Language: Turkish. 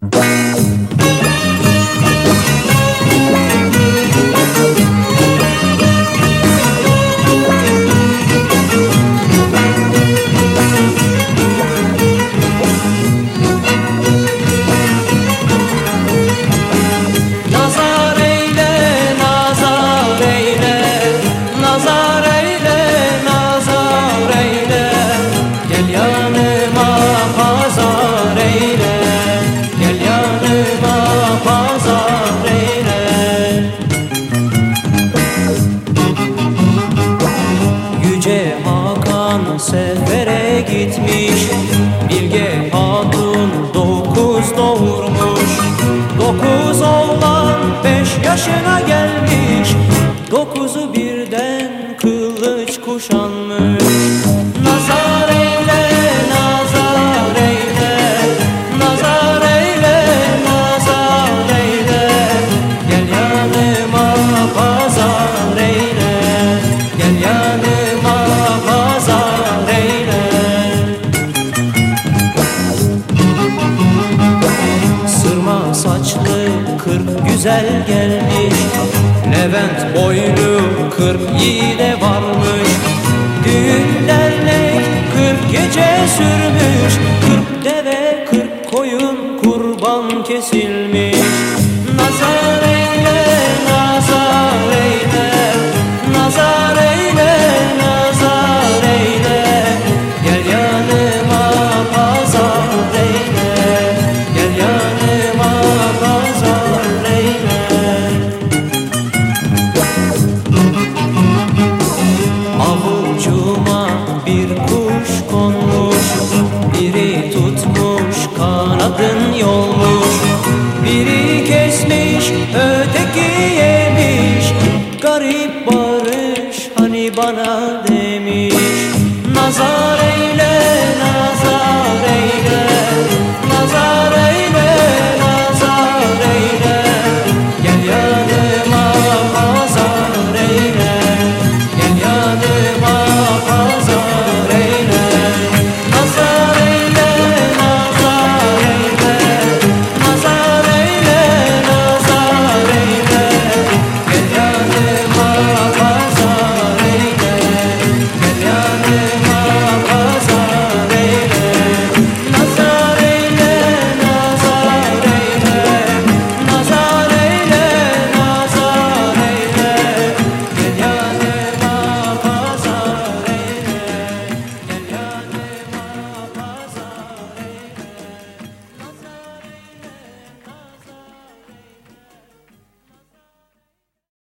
Nazar sefere gitmiş. Bilge Hatun dokuz doğurmuş. Dokuz oğlan beş yaşına gelmiş. Dokuzu birden kılıç kuşanmış Sırma saçlı kırk güzel gelmiş. Levent boylu kırk yiğide varmış. Düğün dernek kırk gece sürmüş. Kırk deve kırk koyun kurban kesilmiş kesmiş öteki yemiş. Garip barış hani bana demiş. Nazar